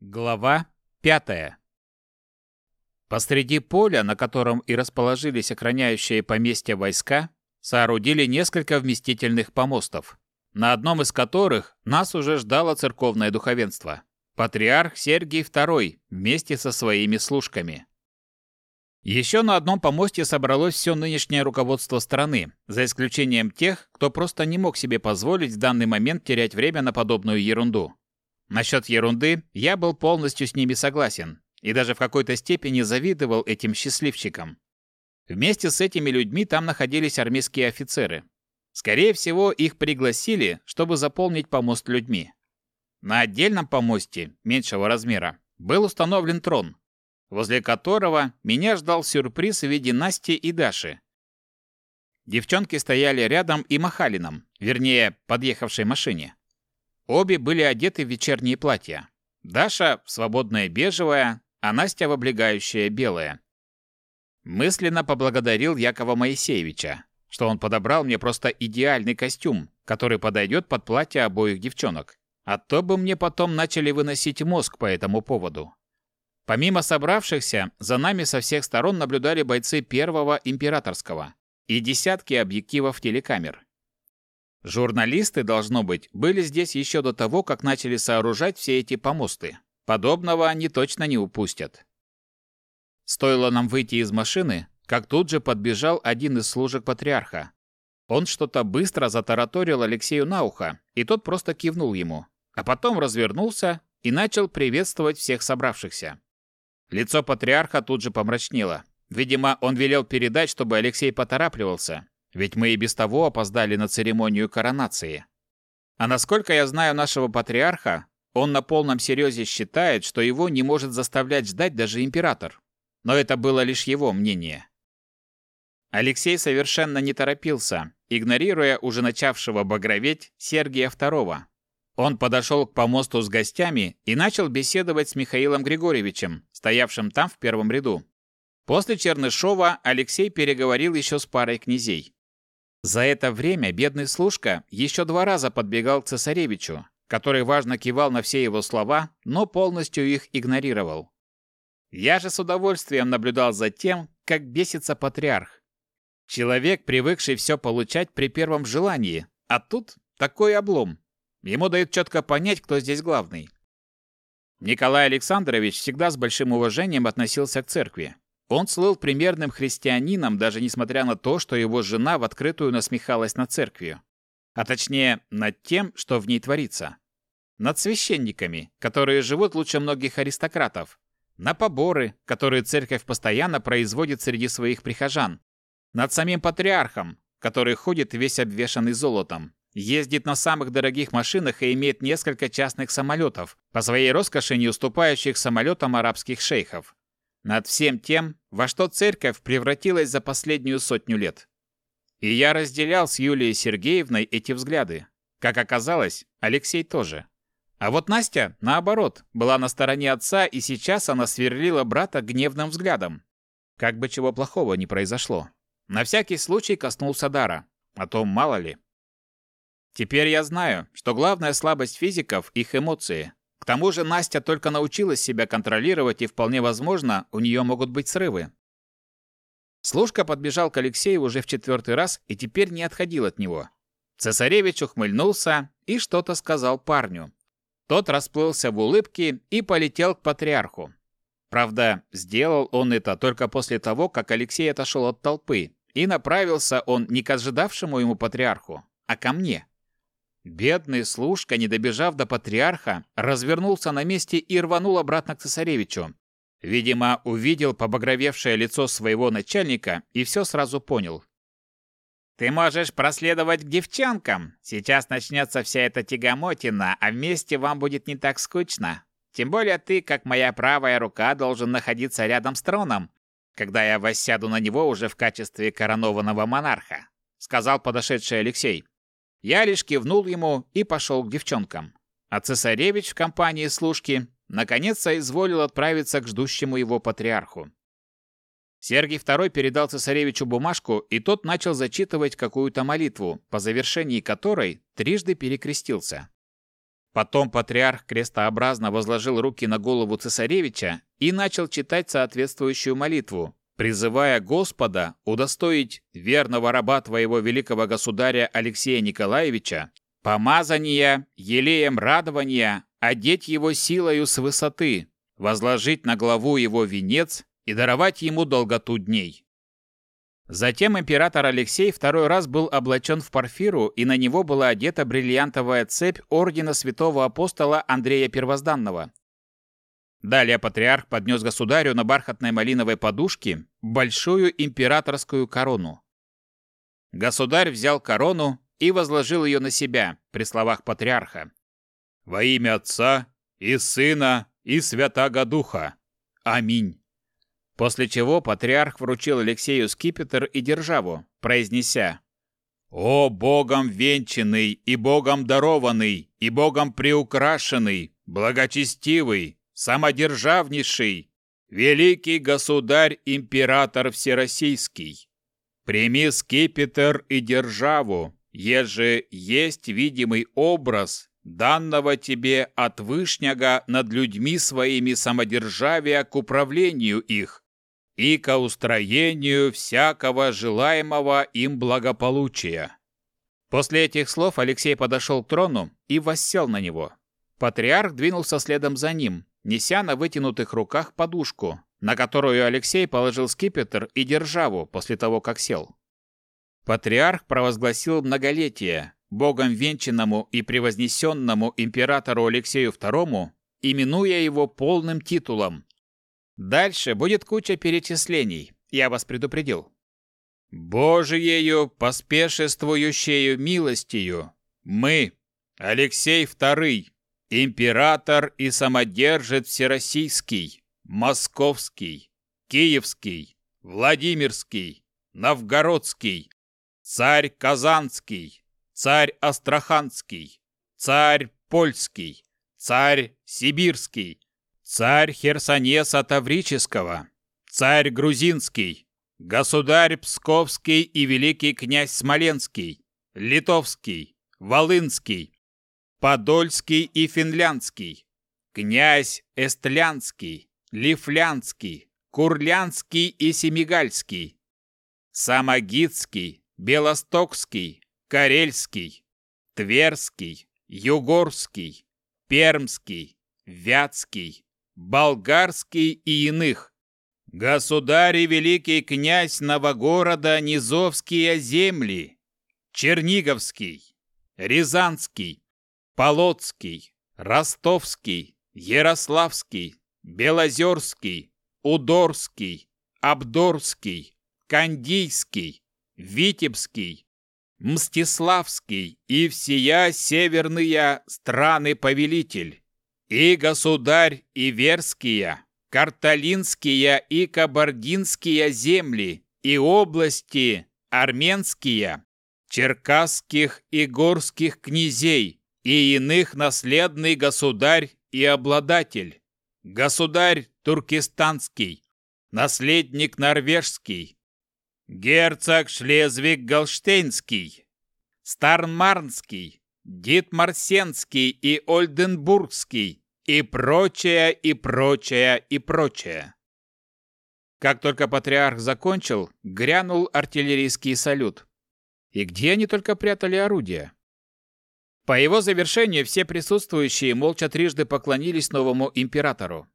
Глава пятая. Посреди поля, на котором и расположились охраняющие поместья войска, соорудили несколько вместительных помостов, на одном из которых нас уже ждало церковное духовенство. Патриарх Сергий II вместе со своими служками. Еще на одном помосте собралось все нынешнее руководство страны, за исключением тех, кто просто не мог себе позволить в данный момент терять время на подобную ерунду. Насчет ерунды я был полностью с ними согласен и даже в какой-то степени завидовал этим счастливчикам. Вместе с этими людьми там находились армейские офицеры. Скорее всего, их пригласили, чтобы заполнить помост людьми. На отдельном помосте, меньшего размера, был установлен трон, возле которого меня ждал сюрприз в виде Насти и Даши. Девчонки стояли рядом и махали нам, вернее, подъехавшей машине. Обе были одеты в вечерние платья. Даша в свободное бежевое, а Настя в облегающее белое. Мысленно поблагодарил Якова Моисеевича, что он подобрал мне просто идеальный костюм, который подойдет под платье обоих девчонок. А то бы мне потом начали выносить мозг по этому поводу. Помимо собравшихся, за нами со всех сторон наблюдали бойцы первого императорского и десятки объективов телекамер. Журналисты, должно быть, были здесь еще до того, как начали сооружать все эти помосты. Подобного они точно не упустят. Стоило нам выйти из машины, как тут же подбежал один из служек патриарха. Он что-то быстро затараторил Алексею на ухо, и тот просто кивнул ему, а потом развернулся и начал приветствовать всех собравшихся. Лицо патриарха тут же помрачнело. Видимо, он велел передать, чтобы Алексей поторапливался, ведь мы и без того опоздали на церемонию коронации. А насколько я знаю нашего патриарха, он на полном серьезе считает, что его не может заставлять ждать даже император. Но это было лишь его мнение. Алексей совершенно не торопился, игнорируя уже начавшего багроветь Сергия II, он подошел к помосту с гостями и начал беседовать с Михаилом Григорьевичем, стоявшим там в первом ряду. После Чернышова Алексей переговорил еще с парой князей. За это время бедный служка еще два раза подбегал к цесаревичу, который важно кивал на все его слова, но полностью их игнорировал. Я же с удовольствием наблюдал за тем, как бесится патриарх. Человек, привыкший все получать при первом желании, а тут такой облом. Ему дают четко понять, кто здесь главный. Николай Александрович всегда с большим уважением относился к церкви. Он слыл примерным христианином, даже несмотря на то, что его жена в открытую насмехалась над церковью. А точнее, над тем, что в ней творится. Над священниками, которые живут лучше многих аристократов. На поборы, которые церковь постоянно производит среди своих прихожан. Над самим патриархом, который ходит весь обвешанный золотом ездит на самых дорогих машинах и имеет несколько частных самолетов, по своей роскоши не уступающих самолетам арабских шейхов. Над всем тем, во что церковь превратилась за последнюю сотню лет. И я разделял с Юлией Сергеевной эти взгляды. Как оказалось, Алексей тоже. А вот Настя, наоборот, была на стороне отца, и сейчас она сверлила брата гневным взглядом. Как бы чего плохого не произошло. На всякий случай коснулся дара, а то мало ли. Теперь я знаю, что главная слабость физиков – их эмоции. Тому же Настя только научилась себя контролировать, и вполне возможно, у нее могут быть срывы. Служка подбежал к Алексею уже в четвертый раз и теперь не отходил от него. Цесаревич ухмыльнулся и что-то сказал парню. Тот расплылся в улыбке и полетел к патриарху. Правда, сделал он это только после того, как Алексей отошел от толпы, и направился он не к ожидавшему ему патриарху, а ко мне. Бедный служка, не добежав до патриарха, развернулся на месте и рванул обратно к цесаревичу. Видимо, увидел побагровевшее лицо своего начальника и все сразу понял. «Ты можешь проследовать к девчонкам. Сейчас начнется вся эта тягомотина, а вместе вам будет не так скучно. Тем более ты, как моя правая рука, должен находиться рядом с троном, когда я воссяду на него уже в качестве коронованного монарха», сказал подошедший Алексей. Я лишь кивнул ему и пошел к девчонкам. А цесаревич в компании служки наконец соизволил отправиться к ждущему его патриарху. Сергий II передал цесаревичу бумажку, и тот начал зачитывать какую-то молитву, по завершении которой трижды перекрестился. Потом патриарх крестообразно возложил руки на голову цесаревича и начал читать соответствующую молитву, призывая Господа удостоить верного раба твоего великого государя Алексея Николаевича помазания, елеем радования, одеть его силою с высоты, возложить на главу его венец и даровать ему долготу дней. Затем император Алексей второй раз был облачен в парфиру, и на него была одета бриллиантовая цепь ордена святого апостола Андрея Первозданного. Далее патриарх поднес государю на бархатной малиновой подушке большую императорскую корону. Государь взял корону и возложил ее на себя при словах патриарха. «Во имя Отца и Сына и Святаго Духа. Аминь». После чего патриарх вручил Алексею скипетр и державу, произнеся «О Богом венчанный и Богом дарованный и Богом приукрашенный, благочестивый, самодержавнейший, великий государь-император всероссийский, прими скипетр и державу, еже есть видимый образ данного тебе от Вышняга над людьми своими самодержавия к управлению их, и ко устроению всякого желаемого им благополучия». После этих слов Алексей подошел к трону и воссел на него. Патриарх двинулся следом за ним, неся на вытянутых руках подушку, на которую Алексей положил скипетр и державу после того, как сел. Патриарх провозгласил многолетие богом венчанному и превознесенному императору Алексею II, именуя его полным титулом Дальше будет куча перечислений, я вас предупредил. Божиею, поспешествующею милостью, мы, Алексей II, император и самодержец Всероссийский, Московский, Киевский, Владимирский, Новгородский, царь Казанский, царь Астраханский, царь Польский, царь Сибирский, царь Херсонеса Таврического, царь Грузинский, государь Псковский и великий князь Смоленский, Литовский, Волынский, Подольский и Финляндский, князь Эстлянский, Лифлянский, Курлянский и Семигальский, Самогитский, Белостокский, Карельский, Тверский, Югорский, Пермский, Вятский, болгарский и иных. Государь и великий князь Новогорода Низовские земли, Черниговский, Рязанский, Полоцкий, Ростовский, Ярославский, Белозерский, Удорский, Абдорский, Кандийский, Витебский, Мстиславский и всея северные страны-повелитель, и государь Иверские, Карталинские и Кабардинские земли, и области армянские, черкасских и горских князей, и иных наследный государь и обладатель, государь туркестанский, наследник норвежский, герцог Шлезвиг-Голштейнский, Старнмарнский, Дитмарсенский и Ольденбургский и прочее, и прочее, и прочее. Как только патриарх закончил, грянул артиллерийский салют. И где они только прятали орудия? По его завершению все присутствующие молча трижды поклонились новому императору.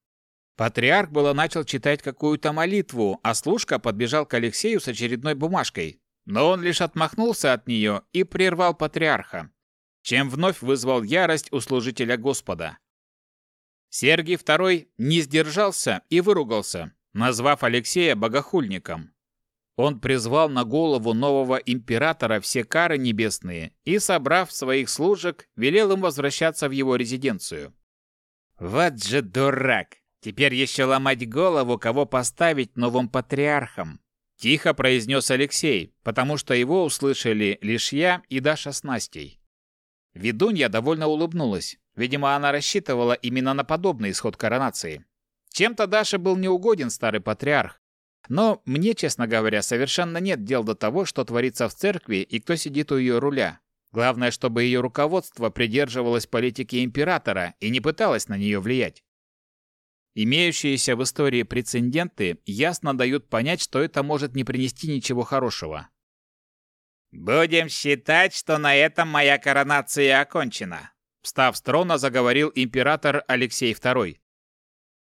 Патриарх было начал читать какую-то молитву, а служка подбежал к Алексею с очередной бумажкой. Но он лишь отмахнулся от нее и прервал патриарха чем вновь вызвал ярость у служителя Господа. Сергий II не сдержался и выругался, назвав Алексея богохульником. Он призвал на голову нового императора все кары небесные и, собрав своих служек, велел им возвращаться в его резиденцию. «Вот же дурак! Теперь еще ломать голову, кого поставить новым патриархом!» Тихо произнес Алексей, потому что его услышали лишь я и Даша с Настей. Ведунья довольно улыбнулась. Видимо, она рассчитывала именно на подобный исход коронации. Чем-то Даше был неугоден старый патриарх. Но мне, честно говоря, совершенно нет дел до того, что творится в церкви и кто сидит у ее руля. Главное, чтобы ее руководство придерживалось политики императора и не пыталось на нее влиять. Имеющиеся в истории прецеденты ясно дают понять, что это может не принести ничего хорошего. «Будем считать, что на этом моя коронация окончена», встав с трона, заговорил император Алексей II.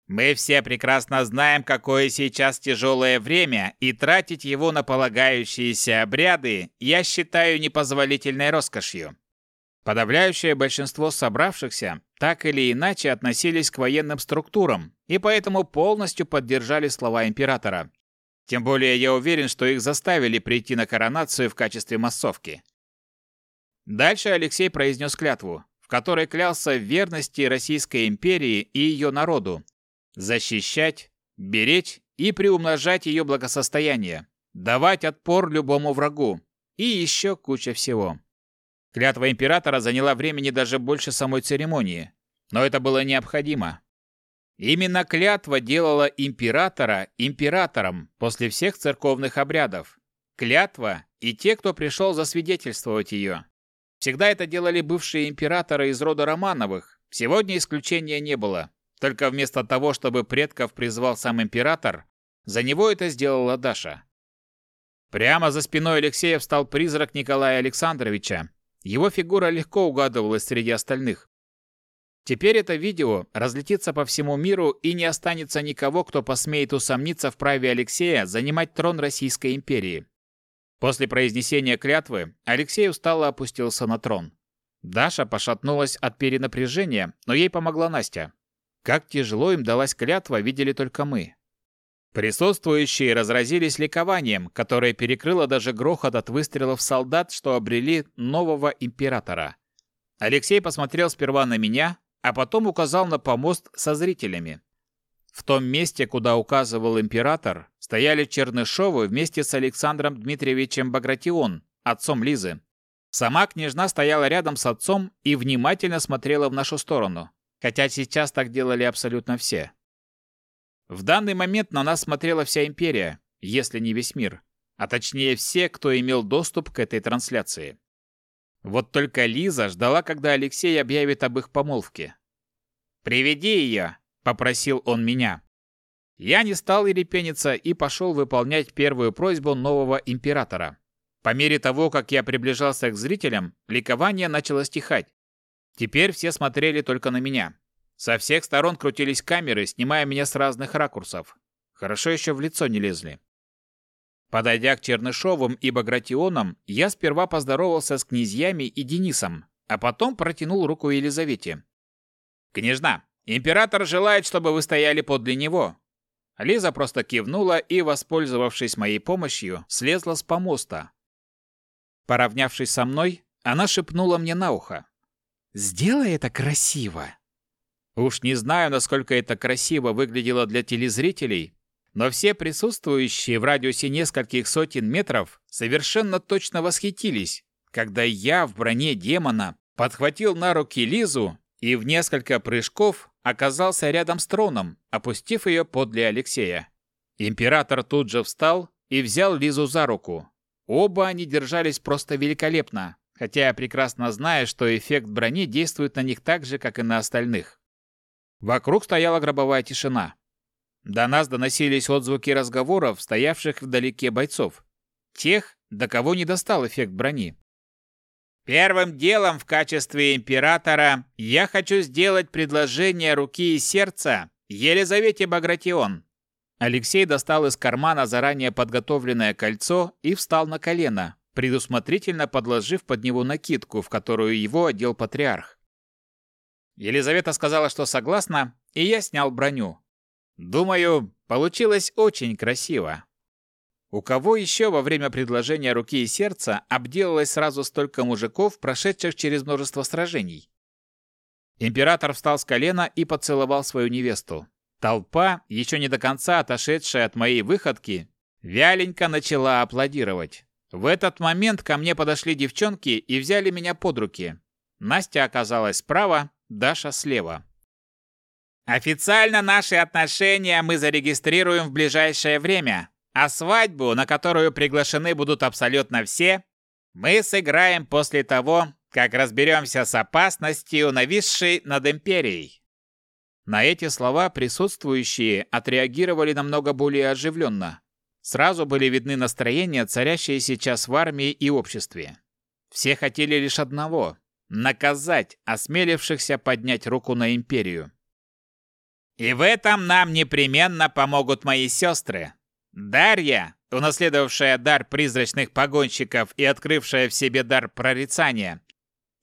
Мы все прекрасно знаем, какое сейчас тяжелое время, и тратить его на полагающиеся обряды я считаю непозволительной роскошью. Подавляющее большинство собравшихся так или иначе относились к военным структурам и поэтому полностью поддержали слова императора. Тем более я уверен, что их заставили прийти на коронацию в качестве массовки. Дальше Алексей произнес клятву, в которой клялся в верности Российской империи и ее народу, защищать, беречь и приумножать ее благосостояние, давать отпор любому врагу и еще куча всего. Клятва императора заняла времени даже больше самой церемонии, но это было необходимо. Именно клятва делала императора императором после всех церковных обрядов. Клятва и те, кто пришел засвидетельствовать ее. Всегда это делали бывшие императоры из рода Романовых, сегодня исключения не было. Только вместо того, чтобы предков призвал сам император, за него это сделала Даша. Прямо за спиной Алексея встал призрак Николая Александровича. Его фигура легко угадывалась среди остальных. Теперь это видео разлетится по всему миру и не останется никого, кто посмеет усомниться в праве Алексея занимать трон Российской империи. После произнесения клятвы Алексей устало опустился на трон. Даша пошатнулась от перенапряжения, но ей помогла Настя. Как тяжело им далась клятва, видели только мы. Присутствующие разразились ликованием, которое перекрыло даже грохот от выстрелов солдат, что обрели нового императора. Алексей посмотрел сперва на меня, а потом указал на помост со зрителями. В том месте, куда указывал император, стояли Чернышовы вместе с Александром Дмитриевичем Багратион, отцом Лизы. Сама княжна стояла рядом с отцом и внимательно смотрела в нашу сторону хотя сейчас так делали абсолютно все. В данный момент на нас смотрела вся империя, если не весь мир, а точнее все, кто имел доступ к этой трансляции. Вот только Лиза ждала, когда Алексей объявит об их помолвке. «Приведи ее», — попросил он меня. Я не стал ерепениться и пошел выполнять первую просьбу нового императора. По мере того, как я приближался к зрителям, ликование начало стихать. Теперь все смотрели только на меня. Со всех сторон крутились камеры, снимая меня с разных ракурсов. Хорошо еще в лицо не лезли. Подойдя к Чернышовым и Багратионам, я сперва поздоровался с князьями и Денисом, а потом протянул руку Елизавете. «Княжна, император желает, чтобы вы стояли подле него». Лиза просто кивнула и, воспользовавшись моей помощью, слезла с помоста. Поравнявшись со мной, она шепнула мне на ухо. Сделай это красиво. Уж не знаю, насколько это красиво выглядело для телезрителей, но все присутствующие в радиусе нескольких сотен метров совершенно точно восхитились, когда я в броне демона подхватил на руки Лизу и в несколько прыжков оказался рядом с троном, опустив ее подле Алексея. Император тут же встал и взял Лизу за руку. Оба они держались просто великолепно, хотя я прекрасно знаю, что эффект брони действует на них так же, как и на остальных. Вокруг стояла гробовая тишина. До нас доносились отзвуки разговоров, стоявших вдалеке бойцов. Тех, до кого не достал эффект брони. Первым делом в качестве императора я хочу сделать предложение руки и сердца Елизавете Багратион. Алексей достал из кармана заранее подготовленное кольцо и встал на колено, предусмотрительно подложив под него накидку, в которую его одел патриарх. Елизавета сказала, что согласна, и я снял броню. Думаю, получилось очень красиво. У кого еще во время предложения руки и сердца обделалось сразу столько мужиков, прошедших через множество сражений? Император встал с колена и поцеловал свою невесту. Толпа, еще не до конца отошедшая от моей выходки, вяленько начала аплодировать. В этот момент ко мне подошли девчонки и взяли меня под руки. Настя оказалась справа, Даша слева. Официально наши отношения мы зарегистрируем в ближайшее время, а свадьбу, на которую приглашены будут абсолютно все, мы сыграем после того, как разберемся с опасностью, нависшей над империей. На эти слова присутствующие отреагировали намного более оживленно. Сразу были видны настроения, царящие сейчас в армии и обществе. Все хотели лишь одного – наказать осмелившихся поднять руку на империю. И в этом нам непременно помогут мои сестры. Дарья, унаследовавшая дар призрачных погонщиков и открывшая в себе дар прорицания,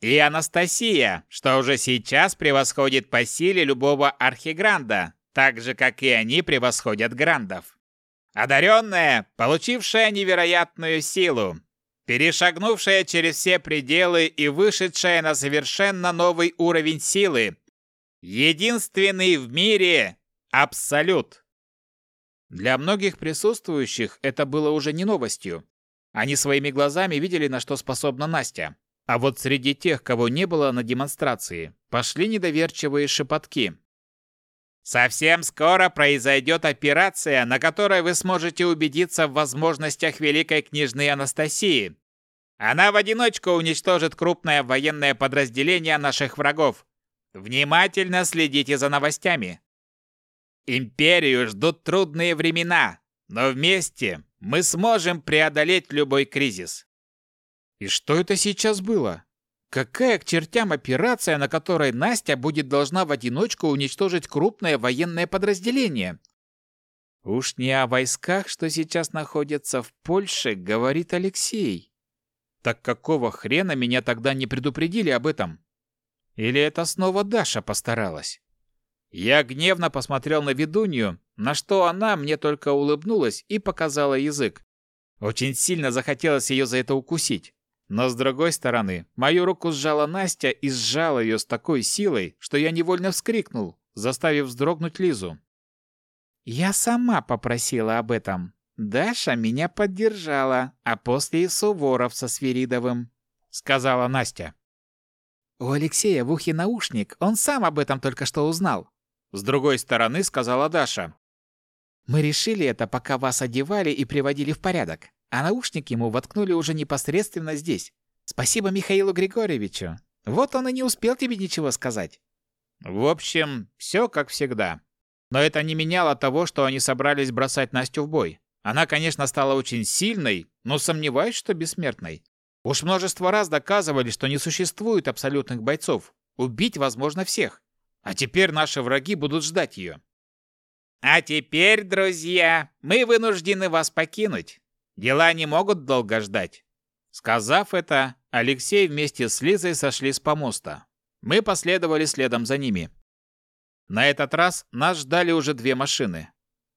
и Анастасия, что уже сейчас превосходит по силе любого архигранда, так же, как и они превосходят грандов. Одаренная, получившая невероятную силу, перешагнувшая через все пределы и вышедшая на совершенно новый уровень силы. Единственный в мире Абсолют. Для многих присутствующих это было уже не новостью. Они своими глазами видели, на что способна Настя. А вот среди тех, кого не было на демонстрации, пошли недоверчивые шепотки. Совсем скоро произойдет операция, на которой вы сможете убедиться в возможностях великой княжны Анастасии. Она в одиночку уничтожит крупное военное подразделение наших врагов. Внимательно следите за новостями. Империю ждут трудные времена, но вместе мы сможем преодолеть любой кризис. И что это сейчас было? Какая к чертям операция, на которой Настя будет должна в одиночку уничтожить крупное военное подразделение? Уж не о войсках, что сейчас находятся в Польше, говорит Алексей. Так какого хрена меня тогда не предупредили об этом? Или это снова Даша постаралась? Я гневно посмотрел на ведунью, на что она мне только улыбнулась и показала язык. Очень сильно захотелось ее за это укусить. Но с другой стороны, мою руку сжала Настя и сжала ее с такой силой, что я невольно вскрикнул, заставив вздрогнуть Лизу. «Я сама попросила об этом. Даша меня поддержала, а после и Суворов со Свиридовым», — сказала Настя. «У Алексея в ухе наушник, он сам об этом только что узнал», — с другой стороны сказала Даша. «Мы решили это, пока вас одевали и приводили в порядок а наушник ему воткнули уже непосредственно здесь. Спасибо Михаилу Григорьевичу. Вот он и не успел тебе ничего сказать. В общем, все как всегда. Но это не меняло того, что они собрались бросать Настю в бой. Она, конечно, стала очень сильной, но сомневаюсь, что бессмертной. Уж множество раз доказывали, что не существует абсолютных бойцов. Убить возможно всех. А теперь наши враги будут ждать ее. А теперь, друзья, мы вынуждены вас покинуть. Дела не могут долго ждать. Сказав это, Алексей вместе с Лизой сошли с помоста. Мы последовали следом за ними. На этот раз нас ждали уже две машины.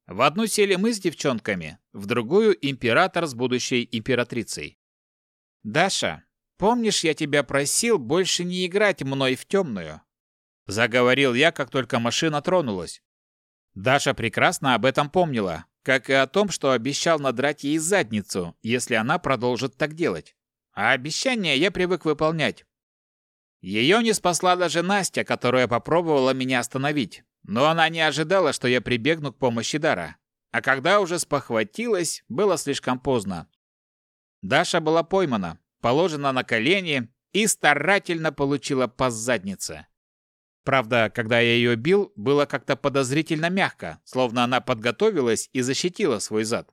В одну сели мы с девчонками, в другую император с будущей императрицей. «Даша, помнишь, я тебя просил больше не играть мной в темную?» Заговорил я, как только машина тронулась. Даша прекрасно об этом помнила, как и о том, что обещал надрать ей задницу, если она продолжит так делать. А обещания я привык выполнять. Ее не спасла даже Настя, которая попробовала меня остановить, но она не ожидала, что я прибегну к помощи Дара. А когда уже спохватилась, было слишком поздно. Даша была поймана, положена на колени и старательно получила по заднице. Правда, когда я ее бил, было как-то подозрительно мягко, словно она подготовилась и защитила свой зад.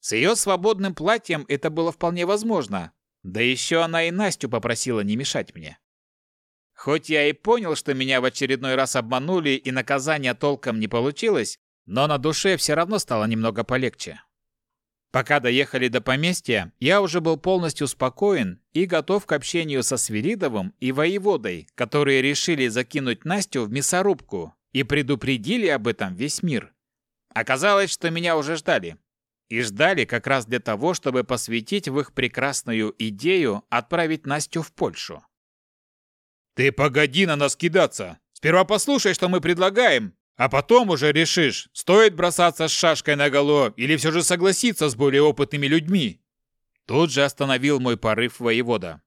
С ее свободным платьем это было вполне возможно. Да еще она и Настю попросила не мешать мне. Хоть я и понял, что меня в очередной раз обманули и наказания толком не получилось, но на душе все равно стало немного полегче. Пока доехали до поместья, я уже был полностью спокоен и готов к общению со Свиридовым и воеводой, которые решили закинуть Настю в мясорубку и предупредили об этом весь мир. Оказалось, что меня уже ждали. И ждали как раз для того, чтобы посвятить в их прекрасную идею отправить Настю в Польшу. «Ты погоди на нас кидаться! Сперва послушай, что мы предлагаем, а потом уже решишь, стоит бросаться с шашкой на голову или все же согласиться с более опытными людьми. Тут же остановил мой порыв воевода.